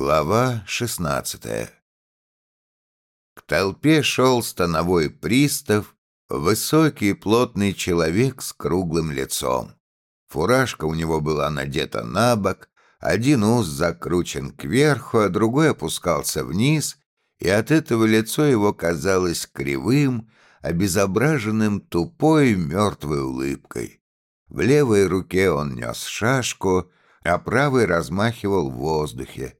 Глава шестнадцатая К толпе шел становой пристав, высокий плотный человек с круглым лицом. Фуражка у него была надета на бок, один ус закручен кверху, а другой опускался вниз, и от этого лицо его казалось кривым, обезображенным тупой мертвой улыбкой. В левой руке он нес шашку, а правой размахивал в воздухе.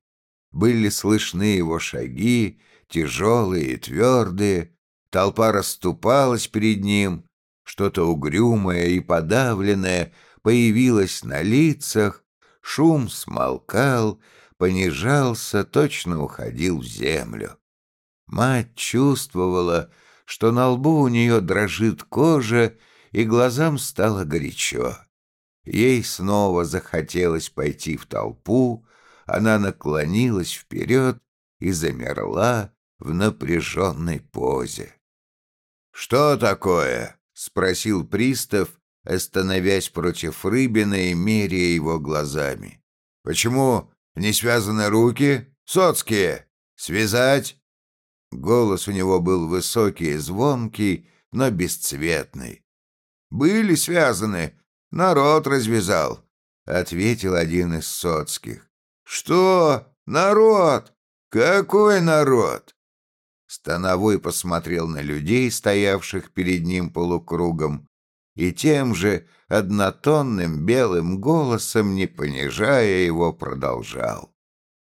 Были слышны его шаги, тяжелые и твердые. Толпа расступалась перед ним. Что-то угрюмое и подавленное появилось на лицах. Шум смолкал, понижался, точно уходил в землю. Мать чувствовала, что на лбу у нее дрожит кожа, и глазам стало горячо. Ей снова захотелось пойти в толпу, она наклонилась вперед и замерла в напряженной позе. «Что такое?» — спросил пристав, остановясь против Рыбина и меряя его глазами. «Почему не связаны руки? Соцкие! Связать?» Голос у него был высокий и звонкий, но бесцветный. «Были связаны, народ развязал», — ответил один из соцких. «Что? Народ? Какой народ?» Становой посмотрел на людей, стоявших перед ним полукругом, и тем же однотонным белым голосом, не понижая его, продолжал.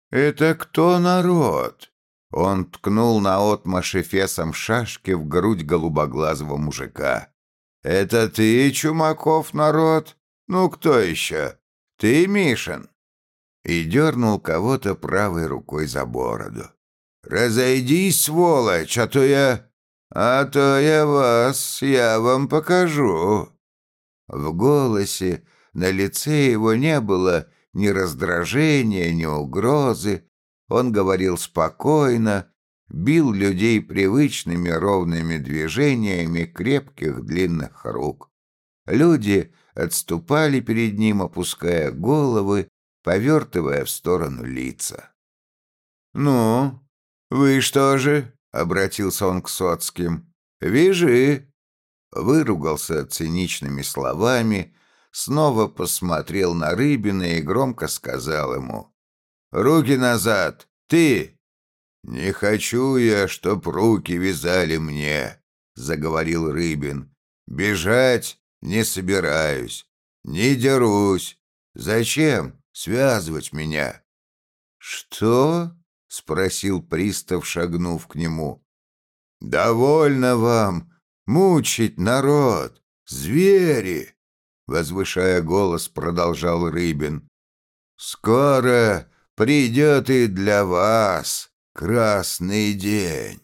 «Это кто народ?» Он ткнул наотмашь эфесом шашки в грудь голубоглазого мужика. «Это ты, Чумаков, народ? Ну, кто еще? Ты, Мишин?» И дернул кого-то правой рукой за бороду. «Разойдись, сволочь, а то я... а то я вас... я вам покажу». В голосе, на лице его не было ни раздражения, ни угрозы. Он говорил спокойно, бил людей привычными ровными движениями крепких длинных рук. Люди отступали перед ним, опуская головы повертывая в сторону лица. «Ну, вы что же?» — обратился он к Соцким. «Вяжи!» Выругался циничными словами, снова посмотрел на Рыбина и громко сказал ему. «Руки назад! Ты!» «Не хочу я, чтоб руки вязали мне», — заговорил Рыбин. «Бежать не собираюсь, не дерусь. Зачем? Связывать меня». «Что?» — спросил пристав, шагнув к нему. «Довольно вам мучить народ, звери!» Возвышая голос, продолжал Рыбин. «Скоро придет и для вас красный день».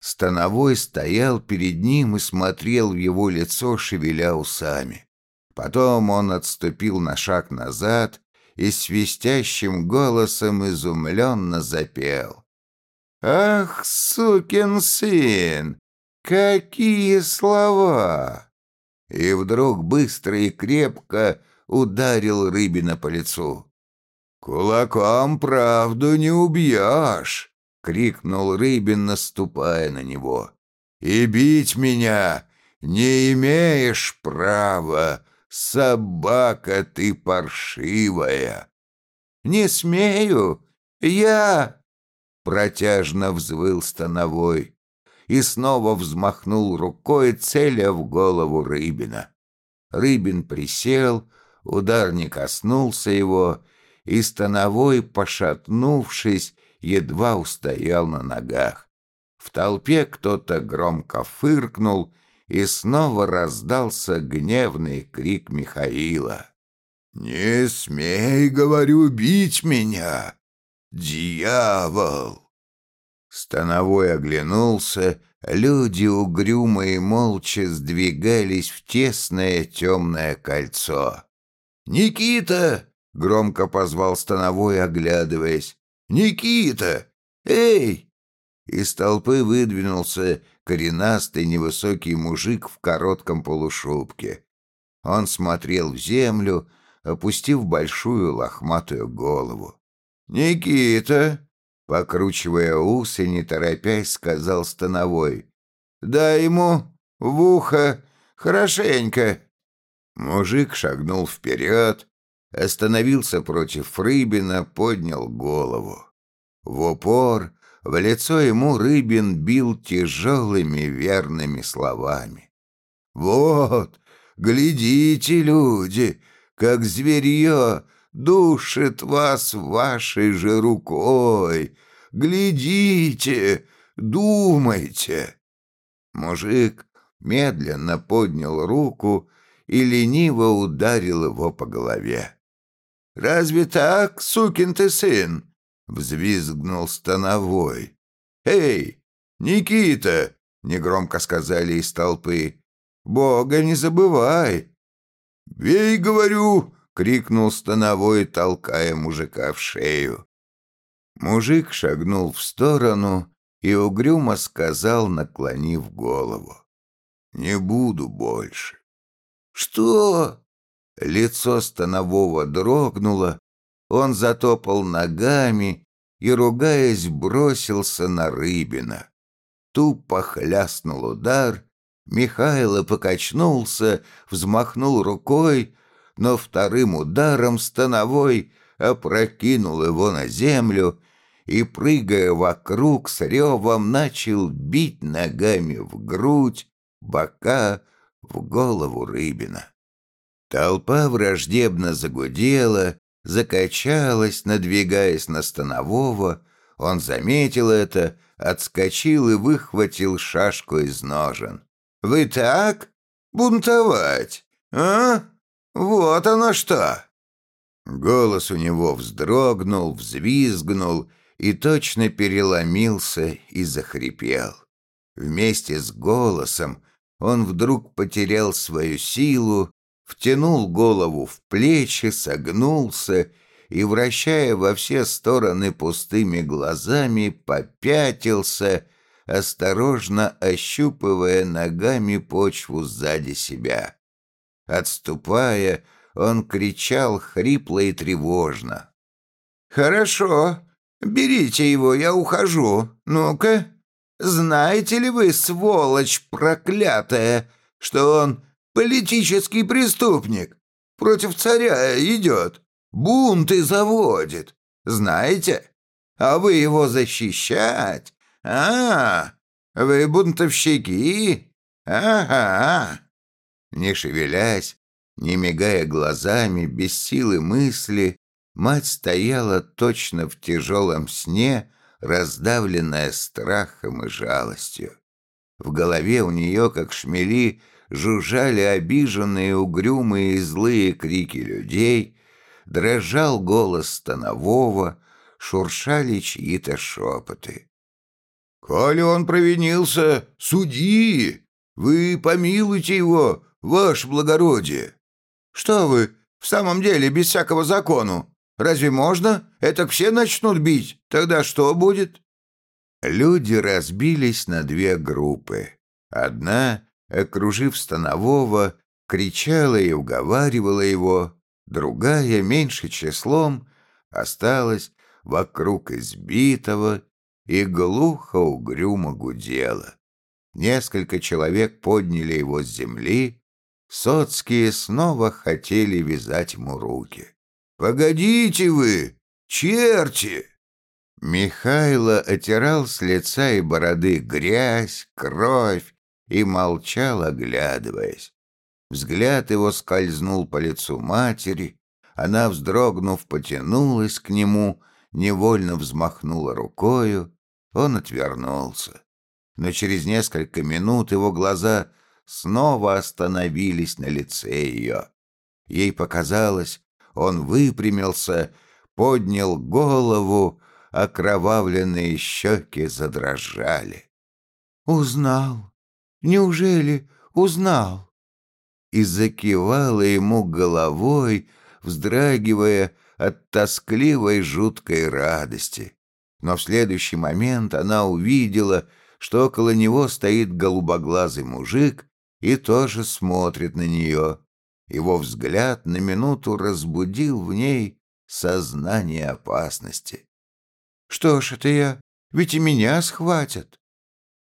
Становой стоял перед ним и смотрел в его лицо, шевеля усами. Потом он отступил на шаг назад и свистящим голосом изумленно запел. «Ах, сукин сын! Какие слова!» И вдруг быстро и крепко ударил Рыбина по лицу. «Кулаком правду не убьешь!» — крикнул Рыбин, наступая на него. «И бить меня не имеешь права!» Собака ты паршивая!» «Не смею! Я...» Протяжно взвыл становой и снова взмахнул рукой, целя в голову Рыбина. Рыбин присел, удар не коснулся его, и становой, пошатнувшись, едва устоял на ногах. В толпе кто-то громко фыркнул и снова раздался гневный крик Михаила. «Не смей, говорю, бить меня! Дьявол!» Становой оглянулся, люди угрюмо и молча сдвигались в тесное темное кольцо. «Никита!» — громко позвал Становой, оглядываясь. «Никита! Эй!» Из толпы выдвинулся коренастый невысокий мужик в коротком полушубке. Он смотрел в землю, опустив большую лохматую голову. Никита!» Покручивая усы, не торопясь, сказал Становой. «Дай ему в ухо хорошенько!» Мужик шагнул вперед, остановился против Рыбина, поднял голову. В упор в лицо ему Рыбин бил тяжелыми верными словами. «Вот, глядите, люди, как зверье душит вас вашей же рукой! Глядите, думайте!» Мужик медленно поднял руку и лениво ударил его по голове. «Разве так, сукин ты сын?» — взвизгнул Становой. «Эй, Никита!» — негромко сказали из толпы. «Бога не забывай!» «Бей, говорю!» — крикнул Становой, толкая мужика в шею. Мужик шагнул в сторону и угрюмо сказал, наклонив голову. «Не буду больше». «Что?» Лицо Станового дрогнуло, он затопал ногами и, ругаясь, бросился на Рыбина. Тупо хляснул удар, Михайло покачнулся, взмахнул рукой, но вторым ударом Становой опрокинул его на землю и, прыгая вокруг, с ревом начал бить ногами в грудь, бока, в голову Рыбина. Толпа враждебно загудела, закачалась, надвигаясь на Станового. Он заметил это, отскочил и выхватил шашку из ножен. «Вы так? Бунтовать? А? Вот оно что!» Голос у него вздрогнул, взвизгнул и точно переломился и захрипел. Вместе с голосом он вдруг потерял свою силу, втянул голову в плечи, согнулся и, вращая во все стороны пустыми глазами, попятился, осторожно ощупывая ногами почву сзади себя. Отступая, он кричал хрипло и тревожно. «Хорошо, берите его, я ухожу. Ну-ка, знаете ли вы, сволочь проклятая, что он политический преступник? Против царя идет, бунты заводит. Знаете? А вы его защищать? А, вы бунтовщики? Ага. Не шевелясь, не мигая глазами, без силы мысли, мать стояла точно в тяжелом сне, раздавленная страхом и жалостью. В голове у нее, как шмели, жужжали обиженные, угрюмые и злые крики людей, дрожал голос Станового, шуршали чьи-то шепоты. «Коли он провинился, суди! Вы помилуйте его, ваше благородие!» «Что вы, в самом деле, без всякого закону? Разве можно? Это все начнут бить. Тогда что будет?» Люди разбились на две группы. Одна, окружив Станового, кричала и уговаривала его, другая, меньше числом, осталась вокруг избитого и глухо угрюмо гудела. Несколько человек подняли его с земли, соцкие снова хотели вязать ему руки. «Погодите вы, черти!» Михайло отирал с лица и бороды грязь, кровь и молчал, оглядываясь. Взгляд его скользнул по лицу матери, она, вздрогнув, потянулась к нему, невольно взмахнула рукою, он отвернулся. Но через несколько минут его глаза снова остановились на лице ее. Ей показалось, он выпрямился, поднял голову, окровавленные щеки задрожали. «Узнал! Неужели узнал?» И закивала ему головой, вздрагивая от тоскливой жуткой радости. Но в следующий момент она увидела, что около него стоит голубоглазый мужик и тоже смотрит на нее. Его взгляд на минуту разбудил в ней сознание опасности. «Что ж это я? Ведь и меня схватят!»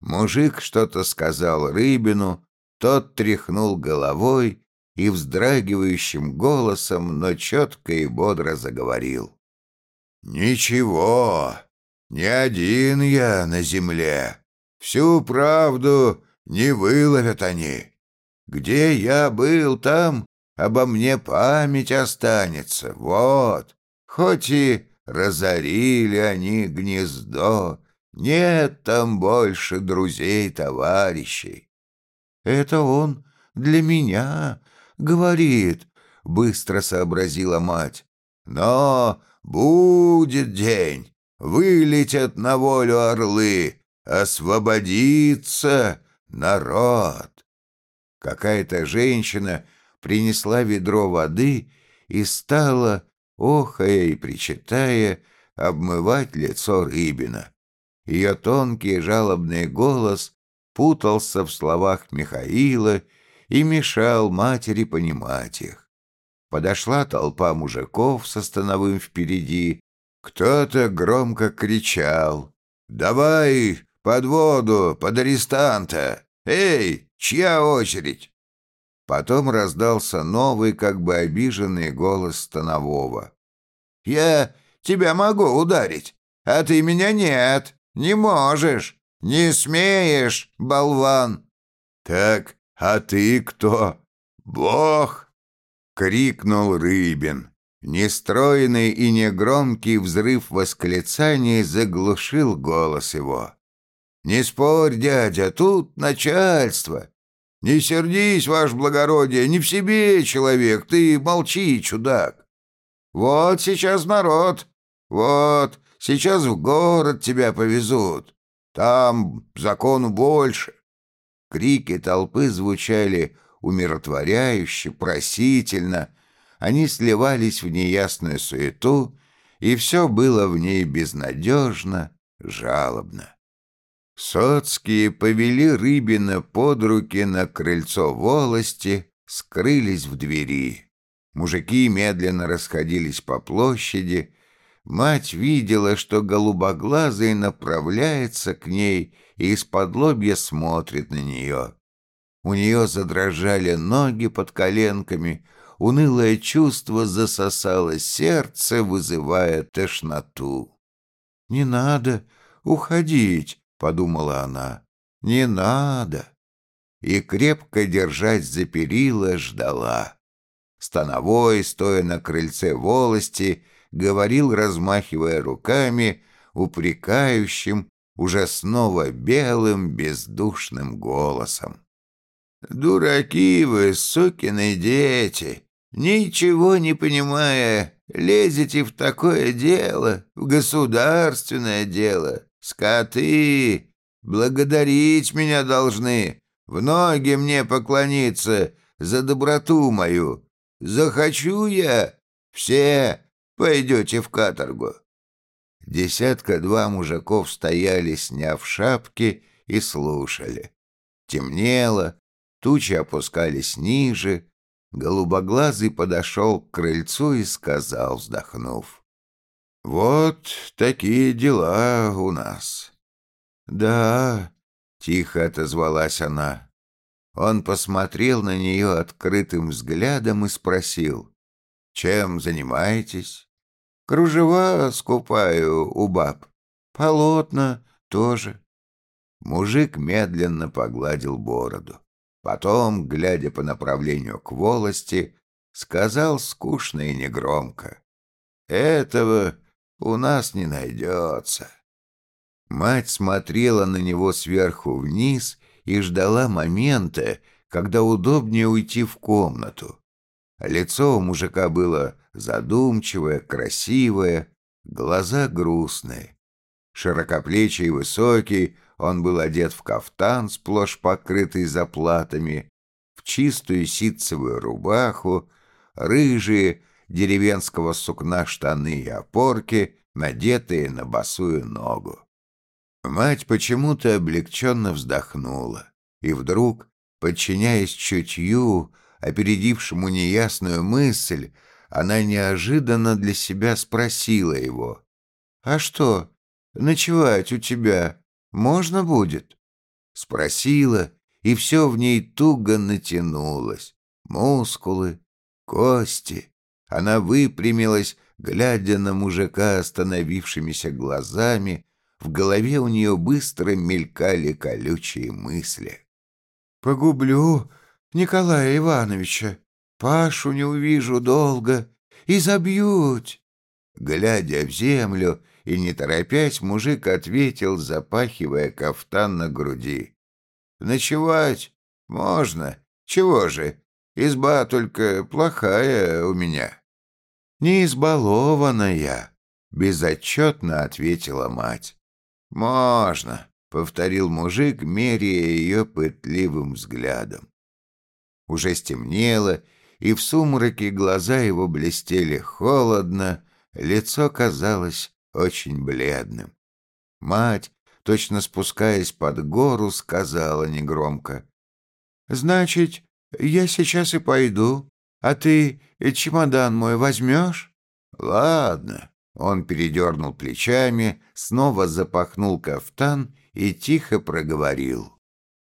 Мужик что-то сказал Рыбину, тот тряхнул головой и вздрагивающим голосом, но четко и бодро заговорил. «Ничего, не один я на земле. Всю правду не выловят они. Где я был, там обо мне память останется. Вот, хоть и разорили они гнездо, нет там больше друзей-товарищей. Это он для меня говорит, быстро сообразила мать. Но будет день, вылетят на волю орлы, освободится народ. Какая-то женщина принесла ведро воды и стала, охая и причитая, обмывать лицо Рыбина. Ее тонкий жалобный голос путался в словах Михаила и мешал матери понимать их. Подошла толпа мужиков со становым впереди. Кто-то громко кричал «Давай под воду, под арестанта! Эй, Чья очередь?» Потом раздался новый, как бы обиженный голос Станового. «Я тебя могу ударить, а ты меня нет, не можешь, не смеешь, болван!» «Так, а ты кто?» «Бог!» — крикнул Рыбин. Нестройный и негромкий взрыв восклицаний заглушил голос его. «Не спорь, дядя, тут начальство. Не сердись, ваше благородие, не в себе человек, ты молчи, чудак. Вот сейчас народ, вот сейчас в город тебя повезут. Там закону больше». Крики толпы звучали умиротворяюще, просительно. Они сливались в неясную суету, и все было в ней безнадежно, жалобно. Соцкие повели Рыбина под руки на крыльцо волости, скрылись в двери. Мужики медленно расходились по площади. Мать видела, что голубоглазый направляется к ней и из-под лобья смотрит на нее. У нее задрожали ноги под коленками, унылое чувство засосало сердце, вызывая тошноту. «Не надо уходить», подумала она. «Не надо!» И крепко держать за перила ждала. Становой, стоя на крыльце волости, говорил, размахивая руками, упрекающим, уже снова белым, бездушным голосом. «Дураки вы, сукины дети! Ничего не понимая, лезете в такое дело, в государственное дело. Скоты, благодарить меня должны, в ноги мне поклониться за доброту мою. Захочу я, все пойдете в каторгу». Десятка-два мужиков стояли, сняв шапки, и слушали. Темнело, тучи опускались ниже. Голубоглазый подошел к крыльцу и сказал, вздохнув. Вот такие дела у нас. Да, тихо отозвалась она. Он посмотрел на нее открытым взглядом и спросил, «Чем занимаетесь?» «Кружева скупаю у баб. Полотна тоже». Мужик медленно погладил бороду. Потом, глядя по направлению к волости, сказал скучно и негромко, «Этого у нас не найдется». Мать смотрела на него сверху вниз и ждала момента, когда удобнее уйти в комнату. Лицо у мужика было задумчивое, красивое, глаза грустные. Широкоплечий и высокий, он был одет в кафтан, сплошь покрытый заплатами, в чистую ситцевую рубаху, рыжие, деревенского сукна штаны и опорки, надетые на босую ногу. Мать почему-то облегченно вздохнула, и вдруг, подчиняясь чутью, опередившему неясную мысль, она неожиданно для себя спросила его. «А что, ночевать у тебя можно будет?» Спросила, и все в ней туго натянулось. Мускулы, кости. Она выпрямилась, глядя на мужика остановившимися глазами. В голове у нее быстро мелькали колючие мысли. «Погублю Николая Ивановича, Пашу не увижу долго, и забьют». Глядя в землю и не торопясь, мужик ответил, запахивая кафтан на груди. «Ночевать можно. Чего же? Изба только плохая у меня». «Не избалованная», — безотчетно ответила мать. «Можно», — повторил мужик, меряя ее пытливым взглядом. Уже стемнело, и в сумраке глаза его блестели холодно, лицо казалось очень бледным. Мать, точно спускаясь под гору, сказала негромко. «Значит, я сейчас и пойду, а ты чемодан мой возьмешь?» «Ладно». Он передернул плечами, снова запахнул кафтан и тихо проговорил.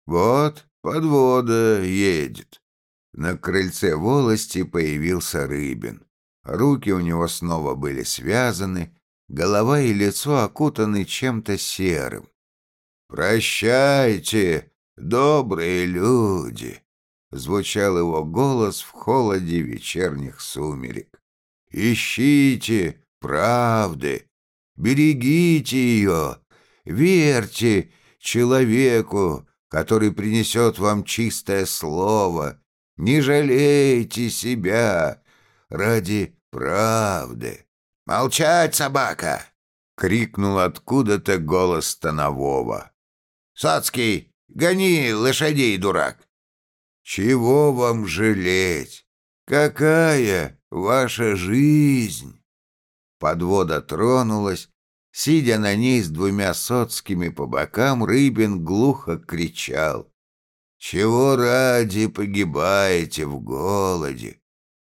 «Вот подвода едет». На крыльце волости появился Рыбин. Руки у него снова были связаны, голова и лицо окутаны чем-то серым. «Прощайте, добрые люди!» — звучал его голос в холоде вечерних сумерек. «Ищите правды, берегите ее, верьте человеку, который принесет вам чистое слово, не жалейте себя ради правды. «Молчать, собака!» — крикнул откуда-то голос Станового. «Сацкий, гони лошадей, дурак!» «Чего вам жалеть? Какая ваша жизнь?» Подвода тронулась. Сидя на ней с двумя соцкими по бокам, Рыбин глухо кричал. Чего ради погибаете в голоде?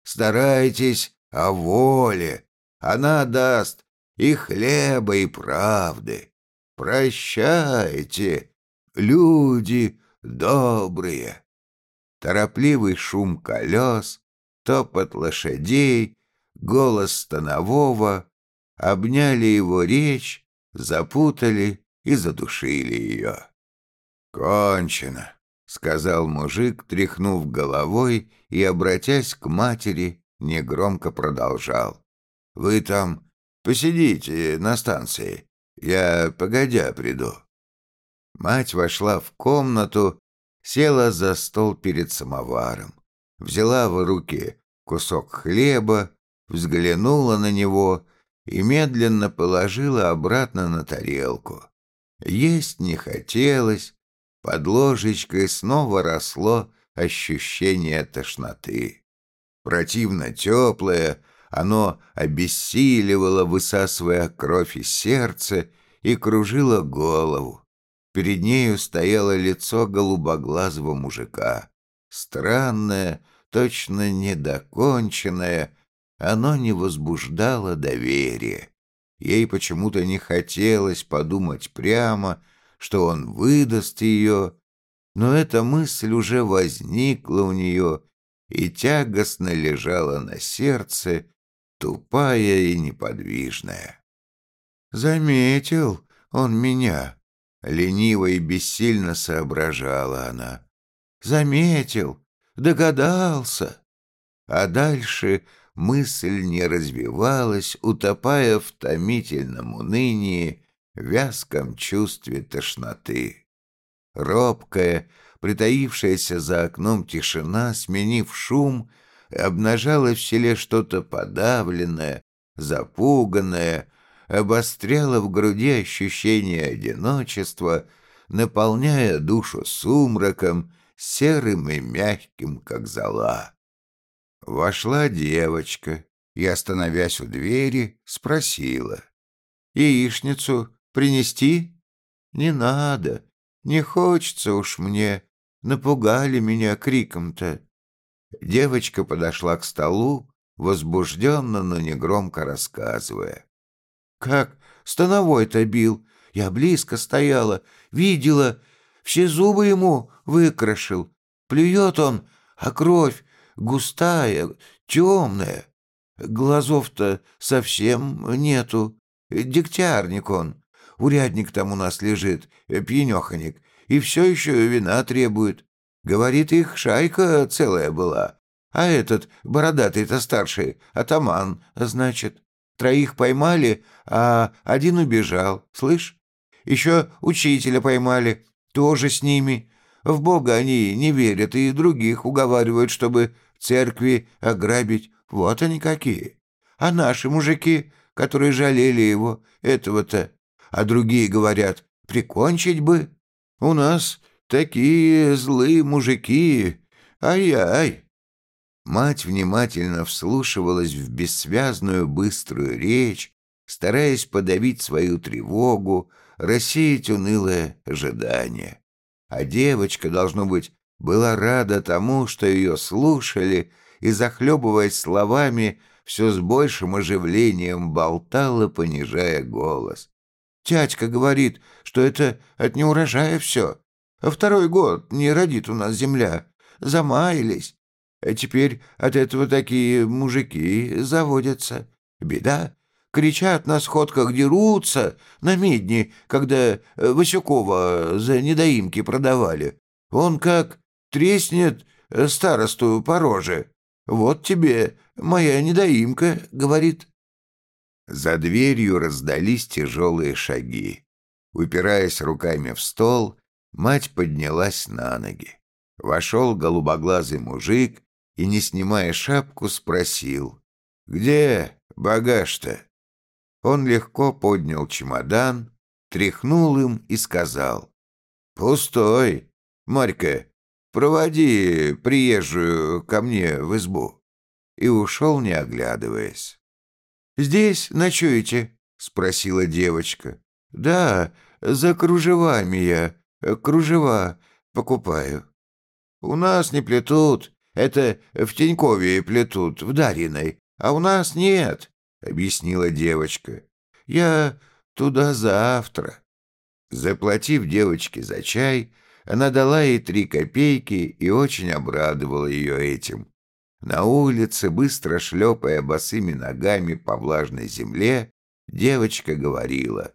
Старайтесь о воле, она даст и хлеба, и правды. Прощайте, люди добрые. Торопливый шум колес, топот лошадей, голос станового обняли его речь, запутали и задушили ее. Кончено. — сказал мужик, тряхнув головой и, обратясь к матери, негромко продолжал. «Вы там посидите на станции, я погодя приду». Мать вошла в комнату, села за стол перед самоваром, взяла в руки кусок хлеба, взглянула на него и медленно положила обратно на тарелку. Есть не хотелось, под ложечкой снова росло ощущение тошноты. Противно теплое, оно обессиливало, высасывая кровь из сердца, и кружило голову. Перед нею стояло лицо голубоглазого мужика. Странное, точно недоконченное, оно не возбуждало доверия. Ей почему-то не хотелось подумать прямо, что он выдаст ее, но эта мысль уже возникла у нее и тягостно лежала на сердце, тупая и неподвижная. «Заметил он меня», — лениво и бессильно соображала она. «Заметил, догадался». А дальше мысль не развивалась, утопая в томительном унынии, вязком чувстве тошноты. Робкая, притаившаяся за окном тишина, сменив шум, обнажала в селе что-то подавленное, запуганное, обостряла в груди ощущение одиночества, наполняя душу сумраком, серым и мягким, как зола. Вошла девочка и, остановясь у двери, спросила. «Яичницу Принести? Не надо. Не хочется уж мне. Напугали меня криком-то. Девочка подошла к столу, возбужденно, но негромко рассказывая. «Как становой-то бил! Я близко стояла, видела, все зубы ему выкрашил. Плюет он, а кровь густая, темная. Глазов-то совсем нету. Дегтярник он. Урядник там у нас лежит, пьянеханик, и все еще вина требует. Говорит, их шайка целая была. А этот, бородатый-то старший, атаман, значит. Троих поймали, а один убежал, слышь? Еще учителя поймали, тоже с ними. В Бога они не верят и других уговаривают, чтобы церкви ограбить. Вот они какие. А наши мужики, которые жалели его, этого-то, а другие говорят, прикончить бы. У нас такие злые мужики. Ай-ай. Мать внимательно вслушивалась в бессвязную быструю речь, стараясь подавить свою тревогу, рассеять унылое ожидание. А девочка, должно быть, была рада тому, что ее слушали, и, захлебываясь словами, все с большим оживлением болтала, понижая голос. «Тятька говорит, что это от неурожая все. А второй год не родит у нас земля. Замаялись. А теперь от этого такие мужики заводятся. Беда. Кричат на сходках, дерутся на медне, когда Васюкова за недоимки продавали. Он как треснет э, старосту по роже. Вот тебе моя недоимка, говорит. За дверью раздались тяжелые шаги. Упираясь руками в стол, мать поднялась на ноги. Вошел голубоглазый мужик и, не снимая шапку, спросил, «Где багаж-то?» Он легко поднял чемодан, тряхнул им и сказал, «Пустой. Марька, проводи приезжую ко мне в избу». И ушел, не оглядываясь. «Здесь ночуете?» — спросила девочка. «Да, за кружевами я, кружева покупаю». «У нас не плетут, это в Тенькове плетут, в Дариной, а у нас нет», — объяснила девочка. «Я туда завтра». Заплатив девочке за чай, она дала ей три копейки и очень обрадовала ее этим. На улице, быстро шлепая босыми ногами по влажной земле, девочка говорила.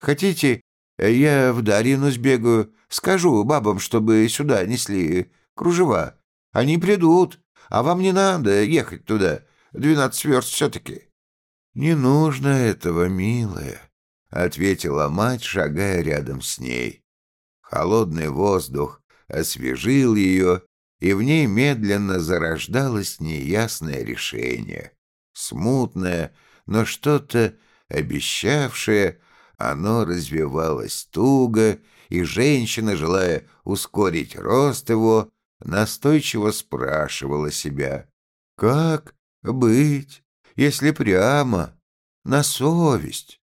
«Хотите, я в Дарину сбегаю, скажу бабам, чтобы сюда несли кружева. Они придут, а вам не надо ехать туда. Двенадцать верст все-таки». «Не нужно этого, милая», — ответила мать, шагая рядом с ней. Холодный воздух освежил ее, и в ней медленно зарождалось неясное решение. Смутное, но что-то обещавшее, оно развивалось туго, и женщина, желая ускорить рост его, настойчиво спрашивала себя, «Как быть, если прямо, на совесть?»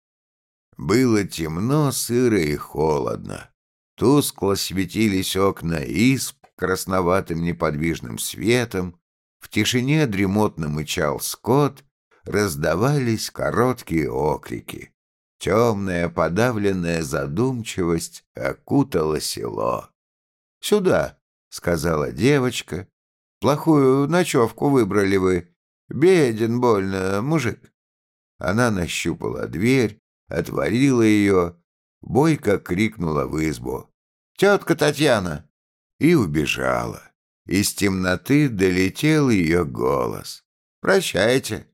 Было темно, сыро и холодно. Тускло светились окна исп красноватым неподвижным светом, в тишине дремотно мычал скот, раздавались короткие окрики. Темная подавленная задумчивость окутала село. «Сюда!» — сказала девочка. «Плохую ночевку выбрали вы. Беден больно, мужик». Она нащупала дверь, отворила ее, бойко крикнула в избу. «Тетка Татьяна!» И убежала. Из темноты долетел ее голос. «Прощайте,